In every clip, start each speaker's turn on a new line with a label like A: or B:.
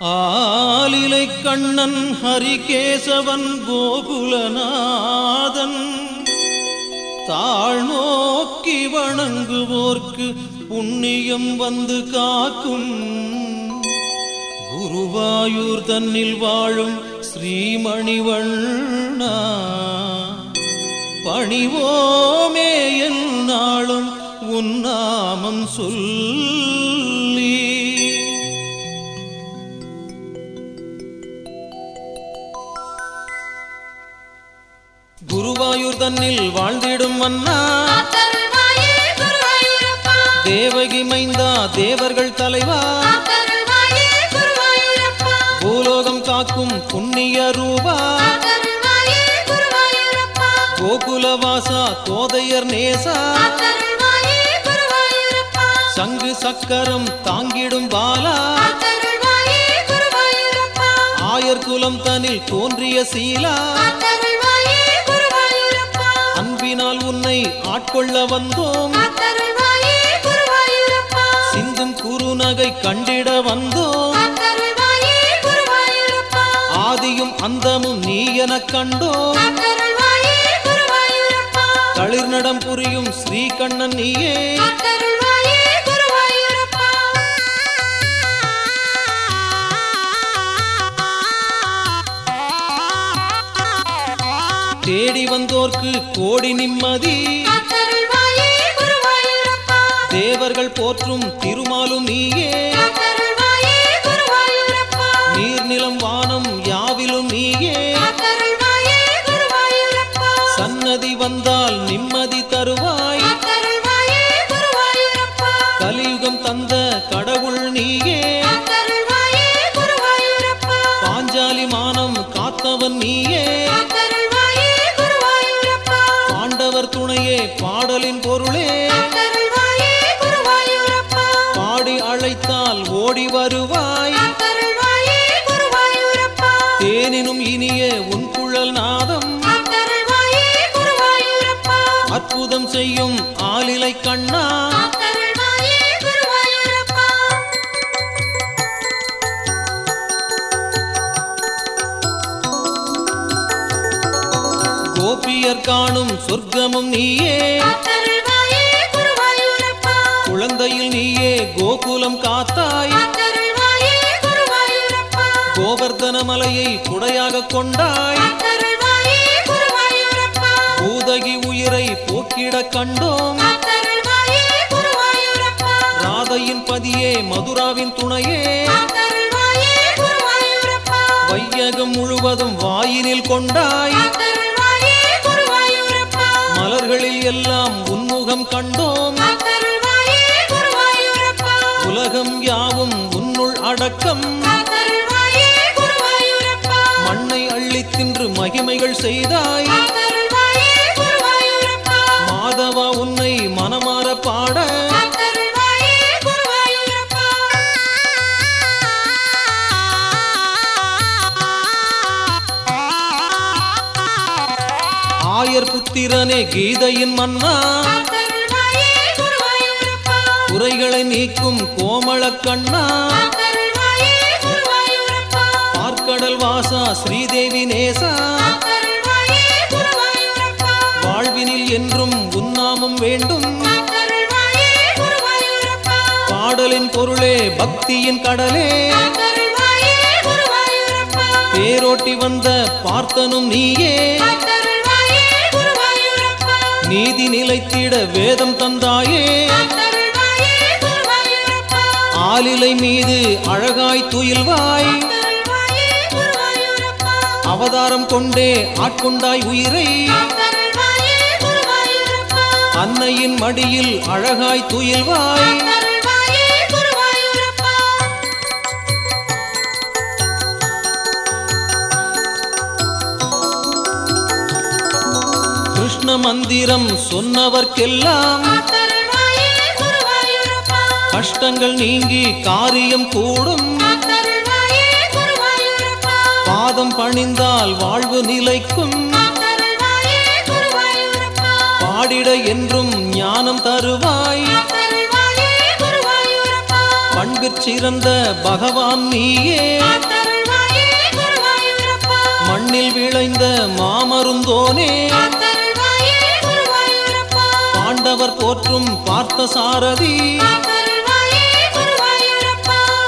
A: ஆலிலை கண்ணன் ஹரிகேசவன் கோகுலநாதன். தாழ்நோக்கி வணங்குவோர்க்கு புண்ணியம் வந்து காக்கும். குருவாயூர் தன்னில் வாழும் ஸ்ரீமணிவண்ணா. பணிவோமே என் என்னாலும் உன்னாமம் சொல்ல தன்னில் வாழ்ந்திடும்
B: அண்ணா.
A: தேவகி மைந்தா தேவர்கள் தலைவா. பூலோகம் காக்கும் புண்ணிய ரூபா. கோகுலவாசா தோதையர் நேசா. சங்கு சக்கரம் தாங்கிடும் பாலா. ஆயர் குலம் தனில் தோன்றிய சீலா. உன்னை ஆட்கொள்ள வந்தோம். சிந்தும் குறுநகை கண்டிட வந்தோம். ஆதியும் அந்தமும் நீ எனக் கண்டோம். தளிர்நடம் புரியும் ஸ்ரீகண்ணன் நீயே. தேடி வந்தோர்க்கு கோடி நிம்மதி. தேவர்கள் போற்றும் திருமாலும் நீயே. நீர்நிலம் வானம் யாவிலும் நீயே. சன்னதி வந்தால் நிம்மதி தருவாய். கலியுகம் தந்த கடவுள் நீயே. அற்புதம் செய்யும் ஆலிலை கண்ணா. கோபியர் காணும் சொர்க்கமும் நீயே. குழந்தையில் நீயே கோகுலம் காத்தாய். கோவர்தன மலையை குடையாக கொண்டாய். பூதகி உயிரை போக்கிட கண்டோம். ராதையின் பதியே மதுராவின் துணையே. வையகம் முழுவதும் வாயினில் கொண்டாய். மலர்களில் எல்லாம் உன்முகம் கண்டோம். உலகம் யாவும் உன்னுள் அடக்கம். மண்ணை அள்ளித் தின்று மகிமைகள் செய்தாய். புத்திரனே கீதையின் மன்னா. குறைகளை நீக்கும் கோமள கண்ணா. பார்க்கடல் வாசா ஸ்ரீதேவி நேசா. வாழ்வினில் என்றும் உன்னாமம் வேண்டும். பாடலின் பொருளே பக்தியின் கடலே. தேரோட்டி வந்த பார்த்தனும் நீயே. நீதி நிலைத்திட வேதம் தந்தாயே. ஆலிலை மீது அழகாய் துயில்வாய். அவதாரம் கொண்டே ஆட்கொண்டாய் உயிரை. அன்னையின் மடியில் அழகாய் துயில்வாய். சொன்ன மந்திரம் சொன்னவர்க்கெல்லாம் கஷ்டங்கள் நீங்கி காரியம் கூடும். பாதம் பணிந்தால் வாழ்வு நிலைக்கும். பாடிட என்றும் ஞானம் தருவாய். பண்பிற் சிறந்த பகவான் நீயே. மண்ணில் விளைந்த மாமருந்தோனே. ஆண்டவர் போற்றும் பார்த்த சாரதி.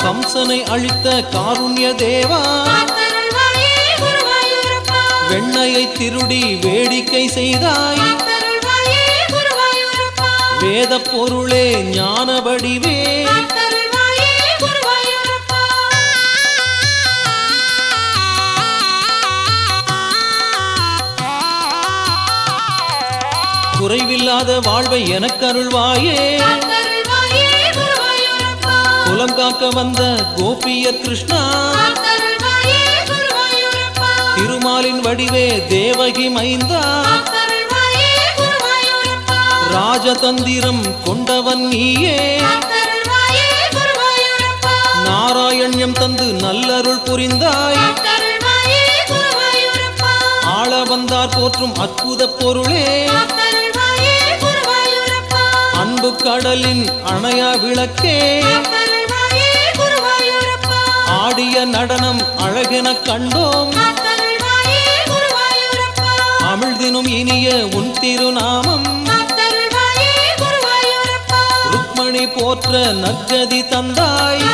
A: கம்சனை அழித்த காருண்ய தேவா. வெண்ணையை திருடி வேடிக்கை செய்தாய். வேத பொருளே ஞான வடிவே குறைவில்லாத வாழ்வை எனக்கு அருள்வாயே குலம் காக்க வந்த கோபியர் கிருஷ்ணா. திருமாலின் வடிவே தேவகி மைந்தா. ராஜதந்திரம் கொண்டவன் நீயே. நாராயண்யம் தந்து நல்லருள் புரிந்தாய். ஆள வந்தார் போற்றும் அற்புத பொருளே. அன்பு கடலின் அணையா விளக்கே. ஆடிய நடனம் அழகென கண்டோம்.
B: காத்தருள்வாயே குருவாயூரப்பா
A: அமிழ்தினும் இனிய உன் திருநாமம். ருக்மணி போற்ற நற்கதி தந்தாய்.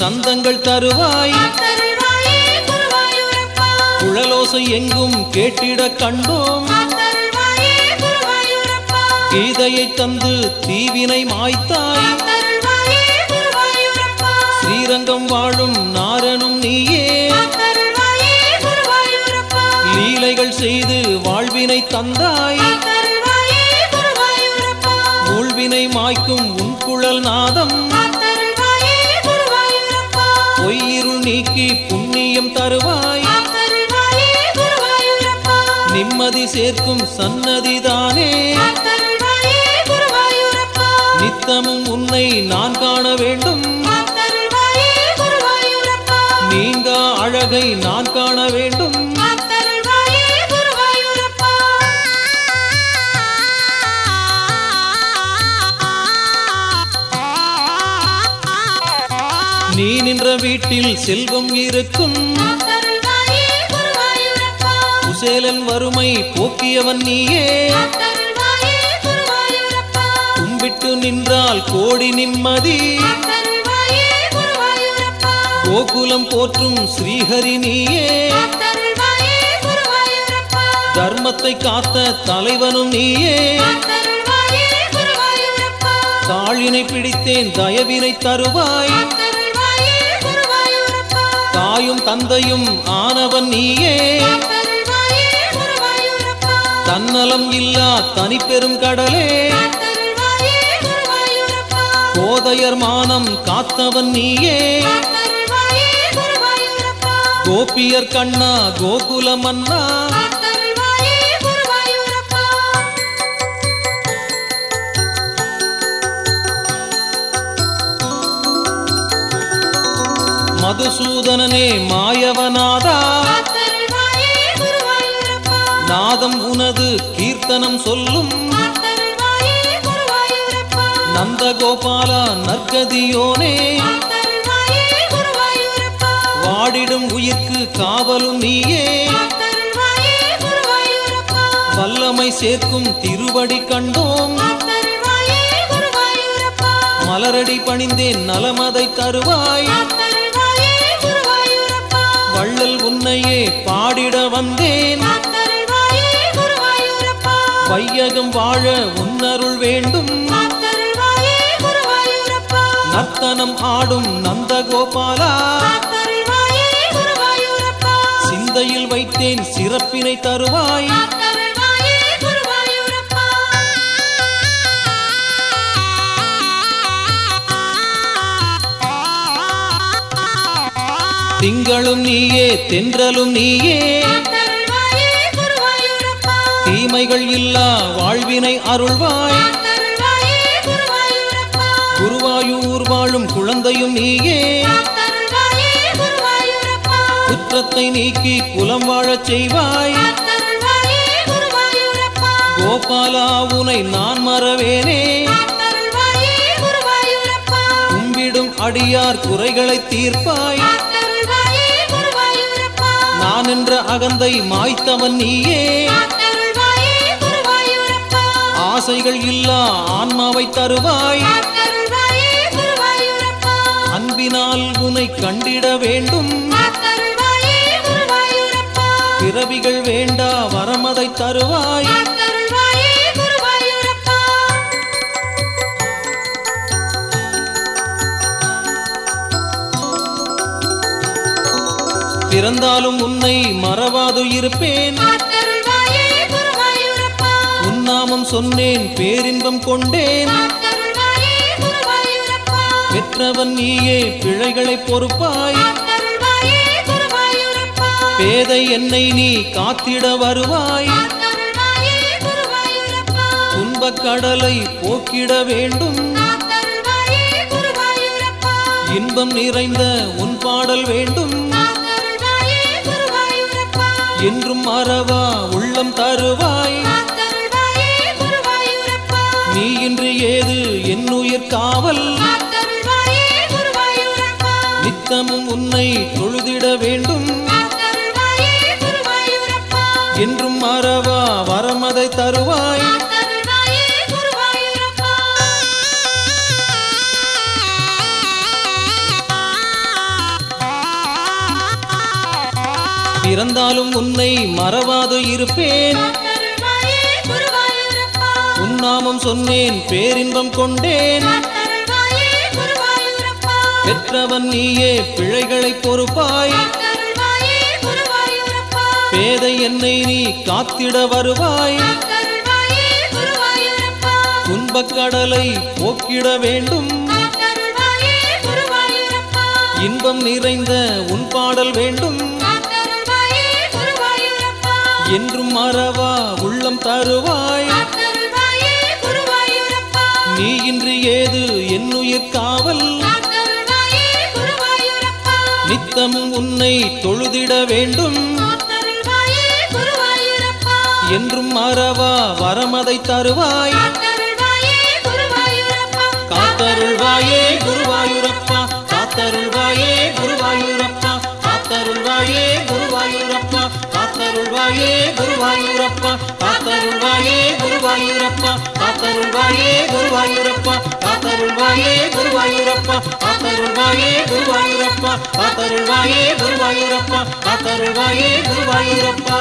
A: சந்தங்கள் தருவாய். குழலோசை எங்கும் கேட்டிட கண்டோம். கீதையை தந்து தீவினை மாய்த்தாய். ஸ்ரீரங்கம் வாழும் சேர்க்கும் சன்னதிதானே. நித்தமும் உன்னை நான் காண வேண்டும். நீங்க அழகை நான் காண வேண்டும். நீ நின்ற வீட்டில் செல்வம் இருக்கும். குசேலன் வறுமை போக்கியவன் நீயே. கும்பிட்டு நின்றால் கோடி நிம்மதி. கோகுலம் போற்றும் ஸ்ரீஹரி நீயே. தர்மத்தை காத்த தலைவனும் நீயே. தாழினை பிடித்தேன் தயவினை தருவாய். தாயும் தந்தையும் ஆனவன் நீயே. தன்னலம் இல்லா தனிப்பெரும் கடலே.
B: காத்தருள்வாயே குருவாயூரப்பா.
A: கோதையர் மானம் காத்தவன் நீயே. கோபியர் கண்ணா கோகுல மன்னா.
B: காத்தருள்வாயே குருவாயூரப்பா.
A: மதுசூதனனே மாயவநாதா நர்த்தனம் சொல்லும் நந்தகோபாலா நற்கதியோனே. வாடிடும் உயிர்க்கு காவலும் நீயே. வல்லமை சேர்க்கும் திருவடி கண்டோம். மலரடி பணிந்தேன் நலமதை தருவாய். வள்ளல் உன்னையே பாடிட வந்தேன். வையகம் வாழ உன்னருள் வேண்டும். நர்த்தனம் ஆடும்
B: காத்தருள்வாயே குருவாயூரப்பா.
A: சிந்தையில் வைத்தேன் சிறப்பினை தருவாய். திங்களும் நீயே தென்றலும் நீயே. குறைகள் இல்லா வாழ்வினை அருள்வாய். குருவாயூர் வாழும் குழந்தையும் நீயே. குற்றத்தை நீக்கி குலம் வாழச் செய்வாய். கோபாலா உனை நான் மறவேனே. கும்பிடும் அடியார் குறைகளை தீர்ப்பாய். நான் என்ற அகந்தை மாய்த்தவன் நீயே. ஆசைகள் இல்லா ஆன்மாவை தருவாய். அன்பினால் உனை கண்டிட வேண்டும். பிறவிகள் வேண்டா வரமதை தருவாய். பிறந்தாலும் உன்னை மறவாது இருப்பேன். உன்னாமம் சொன்னேன் பேரின்பம் கொண்டேன். பெற்றவன் நீயே பிழைகளை பொறுப்பாய். பேதை என்னை நீ காத்திட வருவாய். துன்பக் கடலை போக்கிட வேண்டும். இன்பம் நிறைந்த உன் பாடல் வேண்டும். என்றும் மறவா உள்ளம் தருவாய். நித்தமும் உன்னை தொழுதிட வேண்டும். என்றும் மறவா வரமதை தருவாய். பிறந்தாலும் உன்னை மறவாது இருப்பேன்.
B: உன் நாமம்
A: உன்னாமம் சொன்னேன் பேரின்பம் கொண்டேன். பெற்றவன் நீயே பிழைகளை பொறுப்பாய். பேதை என்னை நீ காத்திட வருவாய்.
B: காத்தருள்வாயே குருவாயூரப்பா
A: துன்பக் கடலை போக்கிட வேண்டும். இன்பம் நிறைந்த உன் பாடல் வேண்டும். என்றும் மறவா உள்ளம் தருவாய். நீ இன்று ஏது என் உயிர் காவல்? உன்னை தொழுதிட வேண்டும். என்றும் மறவா வரமதை தருவாய்.
B: காத்தருள்வாயே குருவாயூரப்பா.
A: குருவாயூரப்பா காத்தருள்வாயே குருவாயூரப்பா காத்தருள்வாயே குருவாயூரப்பா காத்தருள்வாயே குருவாயூரப்பா காத்தருள்வாயே குருவாயூரப்பா காத்தருள்வாயே குருவாயூரப்பா காத்தருள்வாயே குருவாயூரப்பா.